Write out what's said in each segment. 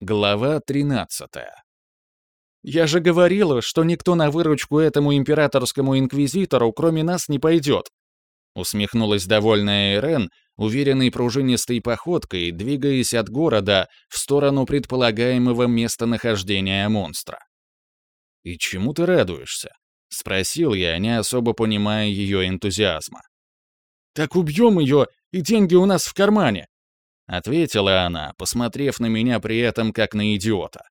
Глава 13. «Я же говорила, что никто на выручку этому императорскому инквизитору, кроме нас, не пойдет!» Усмехнулась довольная Эрен, уверенной пружинистой походкой, двигаясь от города в сторону предполагаемого местонахождения монстра. «И чему ты радуешься?» — спросил я, не особо понимая ее энтузиазма. «Так убьем ее, и деньги у нас в кармане!» Ответила она, посмотрев на меня при этом как на идиота.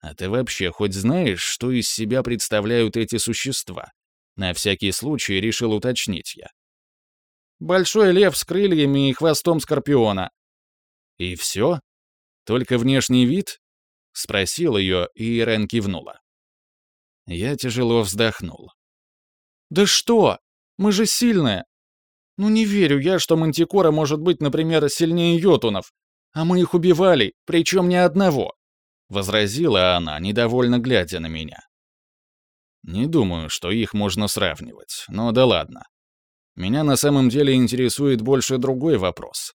«А ты вообще хоть знаешь, что из себя представляют эти существа?» На всякий случай решил уточнить я. «Большой лев с крыльями и хвостом скорпиона». «И все? Только внешний вид?» Спросил ее, и Ирен кивнула. Я тяжело вздохнул. «Да что? Мы же сильные. Ну не верю я, что Мантикора может быть, например, сильнее йотунов. А мы их убивали, причем ни одного. Возразила она, недовольно глядя на меня. Не думаю, что их можно сравнивать, но да ладно. Меня на самом деле интересует больше другой вопрос.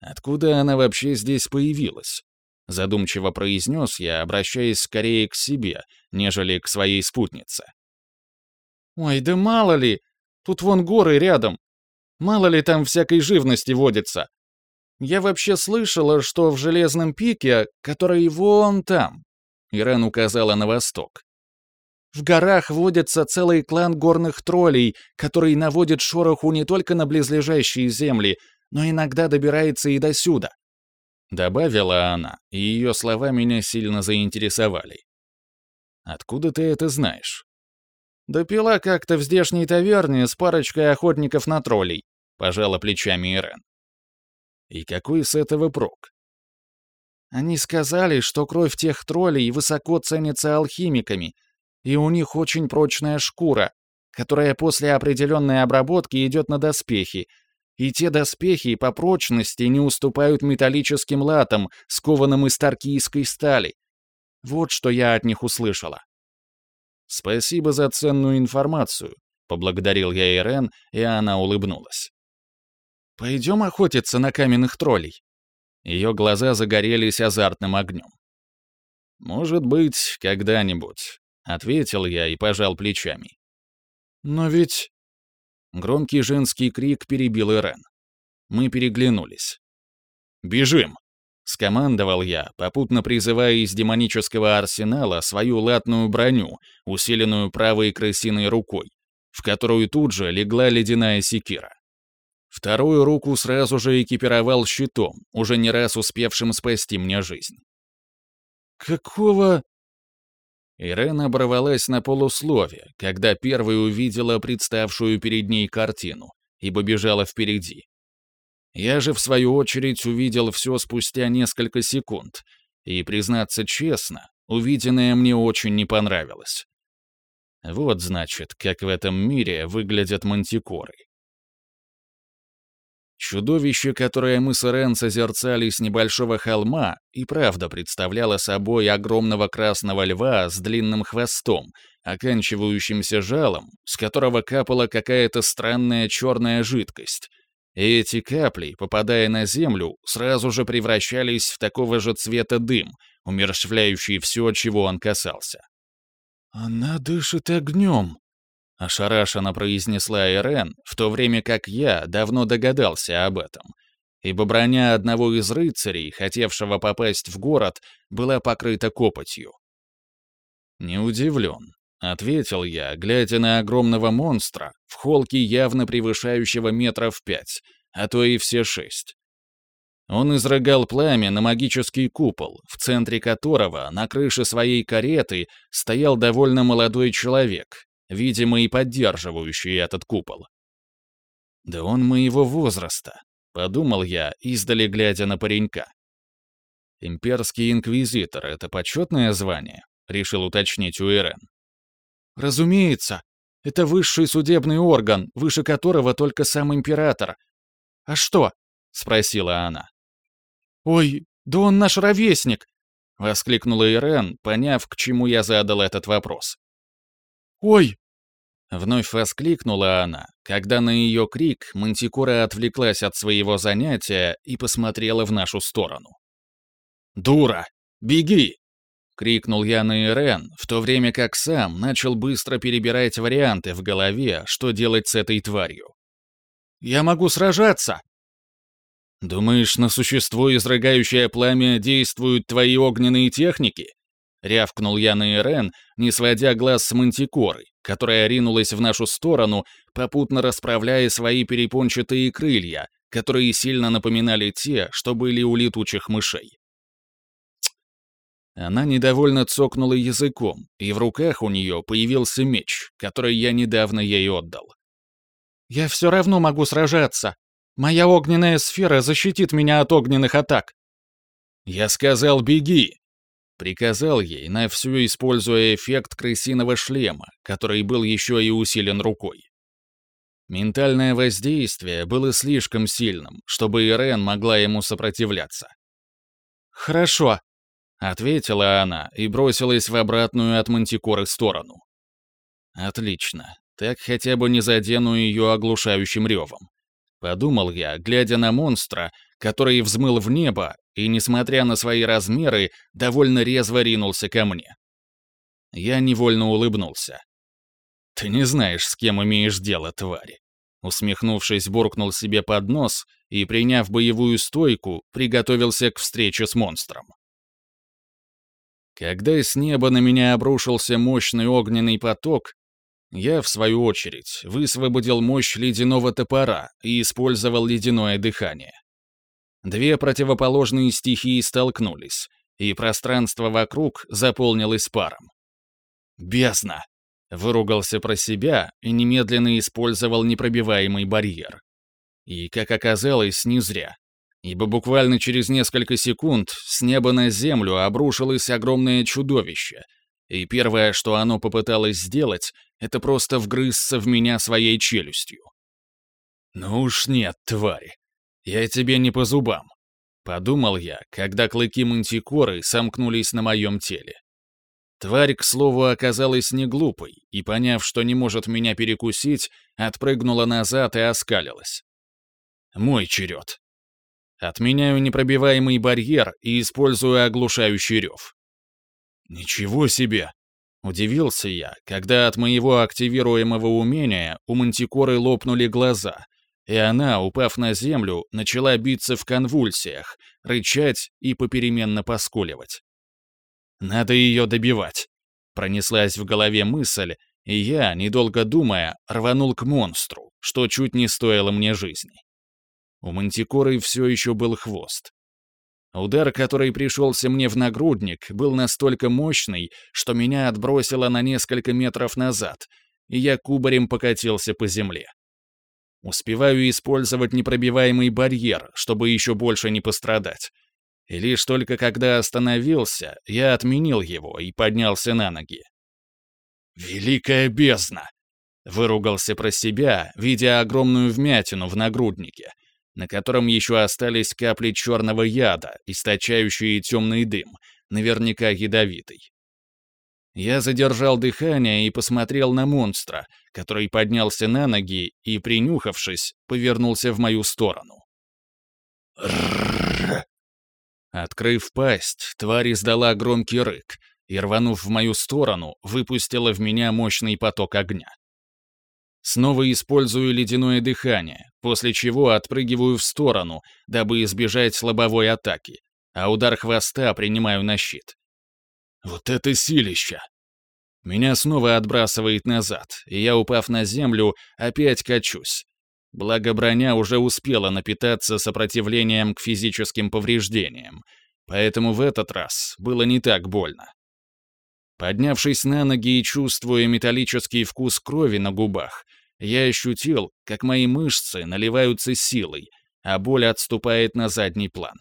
Откуда она вообще здесь появилась? Задумчиво произнес я, обращаясь скорее к себе, нежели к своей спутнице. «Ой, да мало ли! Тут вон горы рядом. Мало ли там всякой живности водится. Я вообще слышала, что в Железном пике, который вон там, Ирен указала на восток, в горах водится целый клан горных троллей, который наводит шороху не только на близлежащие земли, но иногда добирается и до сюда. Добавила она, и ее слова меня сильно заинтересовали. «Откуда ты это знаешь?» «Допила как-то в здешней таверне с парочкой охотников на троллей», — пожала плечами Ирен. «И какой с этого прок?» «Они сказали, что кровь тех троллей высоко ценится алхимиками, и у них очень прочная шкура, которая после определенной обработки идет на доспехи, и те доспехи по прочности не уступают металлическим латам, скованным из таркийской стали. Вот что я от них услышала. «Спасибо за ценную информацию», — поблагодарил я Ирен, и она улыбнулась. «Пойдем охотиться на каменных троллей». Ее глаза загорелись азартным огнем. «Может быть, когда-нибудь», — ответил я и пожал плечами. «Но ведь...» Громкий женский крик перебил Ирен. Мы переглянулись. «Бежим!» — скомандовал я, попутно призывая из демонического арсенала свою латную броню, усиленную правой крысиной рукой, в которую тут же легла ледяная секира. Вторую руку сразу же экипировал щитом, уже не раз успевшим спасти мне жизнь. «Какого...» Ирен оборвалась на полуслове, когда первой увидела представшую перед ней картину, и побежала впереди. Я же, в свою очередь, увидел все спустя несколько секунд, и, признаться честно, увиденное мне очень не понравилось. Вот, значит, как в этом мире выглядят мантикоры. Чудовище, которое мы с Рен созерцали с небольшого холма, и правда представляло собой огромного красного льва с длинным хвостом, оканчивающимся жалом, с которого капала какая-то странная черная жидкость. И эти капли, попадая на землю, сразу же превращались в такого же цвета дым, умерщвляющий все, чего он касался. «Она дышит огнем», — ошарашенно произнесла Ирен, в то время как я давно догадался об этом, ибо броня одного из рыцарей, хотевшего попасть в город, была покрыта копотью. «Не удивлен», — ответил я, глядя на огромного монстра, в холке явно превышающего метров пять, а то и все шесть. Он изрыгал пламя на магический купол, в центре которого, на крыше своей кареты, стоял довольно молодой человек, видимо, и поддерживающий этот купол. «Да он моего возраста», — подумал я, издали глядя на паренька. «Имперский инквизитор — это почетное звание?» — решил уточнить у Ирен. «Разумеется. Это высший судебный орган, выше которого только сам император. А что?» — спросила она. «Ой, да он наш ровесник!» — воскликнула Ирен, поняв, к чему я задал этот вопрос. «Ой!» Вновь воскликнула она, когда на ее крик Мантикора отвлеклась от своего занятия и посмотрела в нашу сторону. «Дура! Беги!» — крикнул я на Ирен, в то время как сам начал быстро перебирать варианты в голове, что делать с этой тварью. «Я могу сражаться!» «Думаешь, на существо, изрыгающее пламя, действуют твои огненные техники?» — рявкнул я на Ирен, не сводя глаз с мантикоры, которая ринулась в нашу сторону, попутно расправляя свои перепончатые крылья, которые сильно напоминали те, что были у летучих мышей. Она недовольно цокнула языком, и в руках у нее появился меч, который я недавно ей отдал. «Я все равно могу сражаться. Моя огненная сфера защитит меня от огненных атак». «Я сказал, беги!» Приказал ей, на всю используя эффект крысиного шлема, который был еще и усилен рукой. Ментальное воздействие было слишком сильным, чтобы Ирен могла ему сопротивляться. «Хорошо», — ответила она и бросилась в обратную от мантикоры сторону. «Отлично. Так хотя бы не задену ее оглушающим ревом. Подумал я, глядя на монстра, который взмыл в небо и, несмотря на свои размеры, довольно резво ринулся ко мне. Я невольно улыбнулся. «Ты не знаешь, с кем имеешь дело, тварь». Усмехнувшись, буркнул себе под нос и, приняв боевую стойку, приготовился к встрече с монстром. Когда с неба на меня обрушился мощный огненный поток, я, в свою очередь, высвободил мощь ледяного топора и использовал ледяное дыхание. Две противоположные стихии столкнулись, и пространство вокруг заполнилось паром. «Бездна!» — выругался про себя и немедленно использовал непробиваемый барьер. И, как оказалось, не зря. Ибо буквально через несколько секунд с неба на землю обрушилось огромное чудовище, и первое, что оно попыталось сделать, это просто вгрызться в меня своей челюстью. «Ну уж нет, тварь, я тебе не по зубам», — подумал я, когда клыки мантикоры сомкнулись на моем теле. Тварь, к слову, оказалась не глупой, и, поняв, что не может меня перекусить, отпрыгнула назад и оскалилась. Мой черед. Отменяю непробиваемый барьер и использую оглушающий рев. «Ничего себе!» Удивился я, когда от моего активируемого умения у мантикоры лопнули глаза, и она, упав на землю, начала биться в конвульсиях, рычать и попеременно поскуливать. «Надо ее добивать», — пронеслась в голове мысль, и я, недолго думая, рванул к монстру, что чуть не стоило мне жизни. У мантикоры все еще был хвост. Удар, который пришелся мне в нагрудник, был настолько мощный, что меня отбросило на несколько метров назад, и я кубарем покатился по земле. Успеваю использовать непробиваемый барьер, чтобы еще больше не пострадать. И лишь только когда остановился, я отменил его и поднялся на ноги. «Великая бездна!» — выругался про себя, видя огромную вмятину в нагруднике, на котором еще остались капли черного яда, источающие темный дым, наверняка ядовитый. Я задержал дыхание и посмотрел на монстра, который поднялся на ноги и, принюхавшись, повернулся в мою сторону. Открыв пасть, тварь издала громкий рык и, рванув в мою сторону, выпустила в меня мощный поток огня. Снова использую ледяное дыхание, после чего отпрыгиваю в сторону, дабы избежать слабовой атаки, а удар хвоста принимаю на щит. Вот это силища! Меня снова отбрасывает назад, и я, упав на землю, опять качусь. Благо броня уже успела напитаться сопротивлением к физическим повреждениям, поэтому в этот раз было не так больно. Поднявшись на ноги и чувствуя металлический вкус крови на губах, я ощутил, как мои мышцы наливаются силой, а боль отступает на задний план.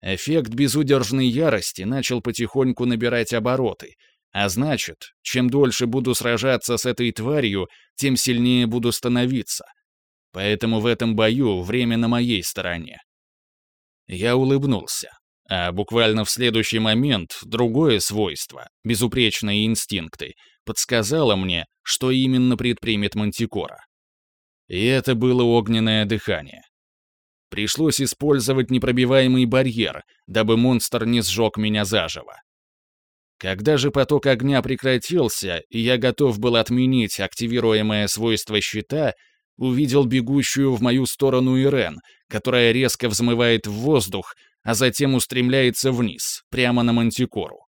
Эффект безудержной ярости начал потихоньку набирать обороты, а значит, чем дольше буду сражаться с этой тварью, тем сильнее буду становиться. Поэтому в этом бою время на моей стороне. Я улыбнулся, а буквально в следующий момент другое свойство, безупречные инстинкты, подсказало мне, что именно предпримет Мантикора. И это было огненное дыхание. Пришлось использовать непробиваемый барьер, дабы монстр не сжег меня заживо. Когда же поток огня прекратился, и я готов был отменить активируемое свойство щита, увидел бегущую в мою сторону Ирен, которая резко взмывает в воздух, а затем устремляется вниз, прямо на Мантикору.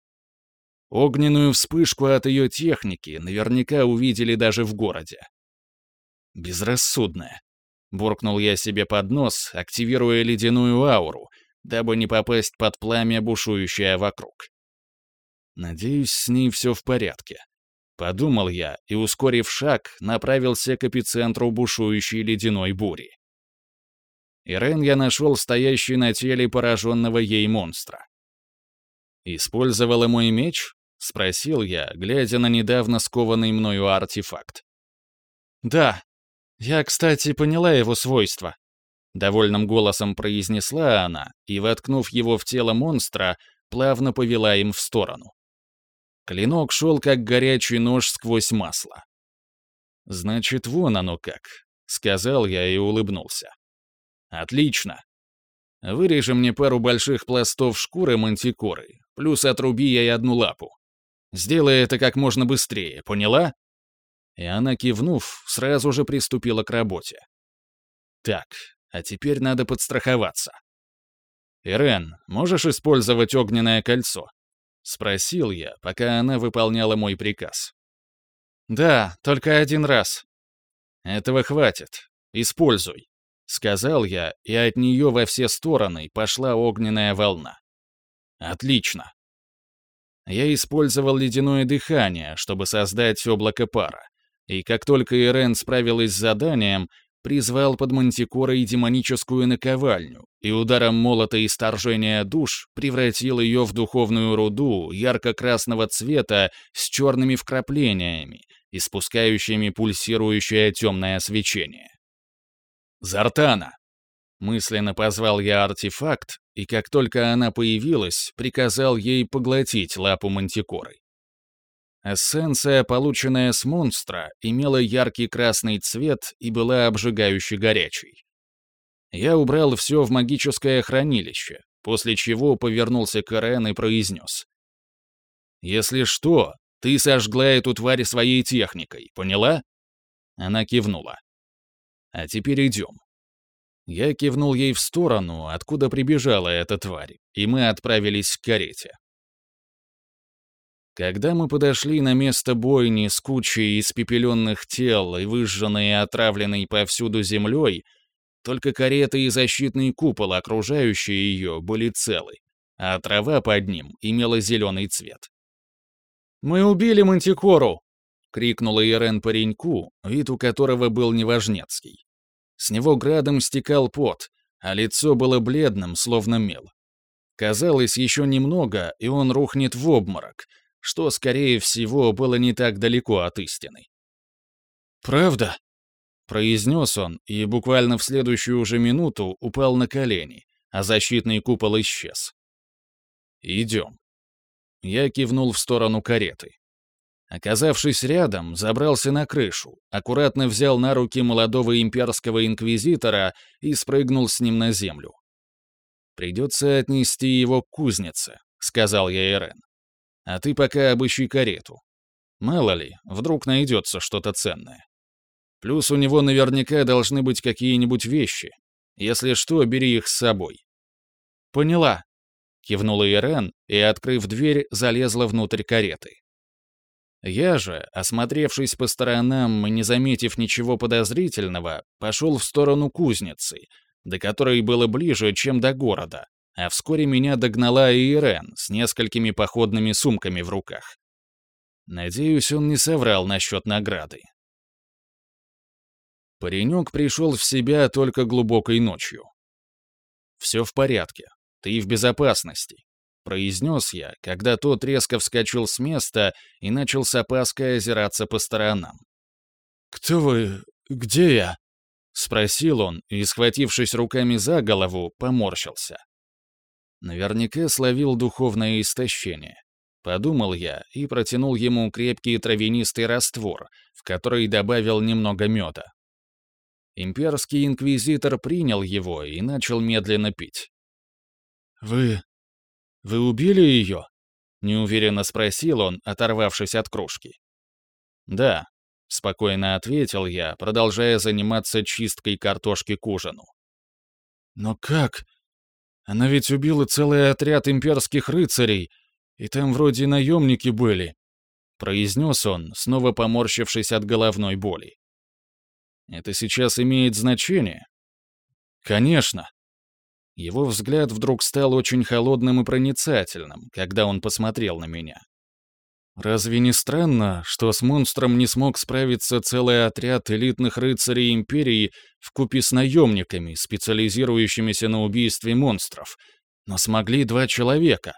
Огненную вспышку от ее техники наверняка увидели даже в городе. Безрассудная. Буркнул я себе под нос, активируя ледяную ауру, дабы не попасть под пламя, бушующее вокруг. Надеюсь, с ней все в порядке. Подумал я и, ускорив шаг, направился к эпицентру бушующей ледяной бури. Ирен я нашел стоящий на теле пораженного ей монстра. «Использовала мой меч?» — спросил я, глядя на недавно скованный мною артефакт. «Да. Я, кстати, поняла его свойства», — довольным голосом произнесла она и, воткнув его в тело монстра, плавно повела им в сторону. Клинок шел, как горячий нож сквозь масло. «Значит, вон оно как», — сказал я и улыбнулся. «Отлично. Вырежи мне пару больших пластов шкуры мантикоры, плюс отруби ей одну лапу. Сделай это как можно быстрее, поняла?» И она, кивнув, сразу же приступила к работе. «Так, а теперь надо подстраховаться. Ирен, можешь использовать огненное кольцо?» — спросил я, пока она выполняла мой приказ. «Да, только один раз». «Этого хватит. Используй», — сказал я, и от нее во все стороны пошла огненная волна. «Отлично». Я использовал ледяное дыхание, чтобы создать облако пара, и как только Ирен справилась с заданием, призвал под мантикорой демоническую наковальню и ударом молота и сторжения душ превратил ее в духовную руду ярко-красного цвета с черными вкраплениями, испускающими пульсирующее темное свечение. «Зартана!» Мысленно позвал я артефакт, и как только она появилась, приказал ей поглотить лапу мантикоры. Эссенция, полученная с монстра, имела яркий красный цвет и была обжигающе горячей. Я убрал все в магическое хранилище, после чего повернулся к Рен и произнес. «Если что, ты сожгла эту тварь своей техникой, поняла?» Она кивнула. «А теперь идем». Я кивнул ей в сторону, откуда прибежала эта тварь, и мы отправились к карете. Когда мы подошли на место бойни с кучей испепеленных тел и выжженной и отравленной повсюду землей, только карета и защитный купол, окружающие ее, были целы, а трава под ним имела зеленый цвет. «Мы убили Мантикору!» — крикнула Ирен пареньку, вид у которого был неважнецкий. С него градом стекал пот, а лицо было бледным, словно мел. Казалось, еще немного, и он рухнет в обморок — что, скорее всего, было не так далеко от истины. «Правда?» — произнес он, и буквально в следующую же минуту упал на колени, а защитный купол исчез. «Идем». Я кивнул в сторону кареты. Оказавшись рядом, забрался на крышу, аккуратно взял на руки молодого имперского инквизитора и спрыгнул с ним на землю. «Придется отнести его к кузнице», — сказал я Ирен. А ты пока обыщи карету. Мало ли, вдруг найдется что-то ценное. Плюс у него наверняка должны быть какие-нибудь вещи. Если что, бери их с собой». «Поняла», — кивнула Ирен и, открыв дверь, залезла внутрь кареты. Я же, осмотревшись по сторонам и не заметив ничего подозрительного, пошел в сторону кузницы, до которой было ближе, чем до города, а вскоре меня догнала и Ирен с несколькими походными сумками в руках. Надеюсь, он не соврал насчет награды. Паренек пришел в себя только глубокой ночью. «Все в порядке. Ты в безопасности», — произнес я, когда тот резко вскочил с места и начал с опаской озираться по сторонам. «Кто вы? Где я?» — спросил он и, схватившись руками за голову, поморщился. Наверняка словил духовное истощение. Подумал я и протянул ему крепкий травянистый раствор, в который добавил немного меда. Имперский инквизитор принял его и начал медленно пить. «Вы... вы убили ее?» — неуверенно спросил он, оторвавшись от кружки. «Да», — спокойно ответил я, продолжая заниматься чисткой картошки к ужину. «Но как? Она ведь убила целый отряд имперских рыцарей, и там вроде наемники были», — произнес он, снова поморщившись от головной боли. «Это сейчас имеет значение?» «Конечно», его взгляд вдруг стал очень холодным и проницательным, когда он посмотрел на меня. Разве не странно, что с монстром не смог справиться целый отряд элитных рыцарей Империи в купе с наемниками, специализирующимися на убийстве монстров, но смогли два человека?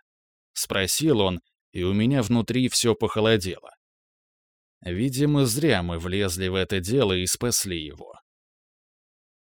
Спросил он, и у меня внутри все похолодело. Видимо, зря мы влезли в это дело и спасли его.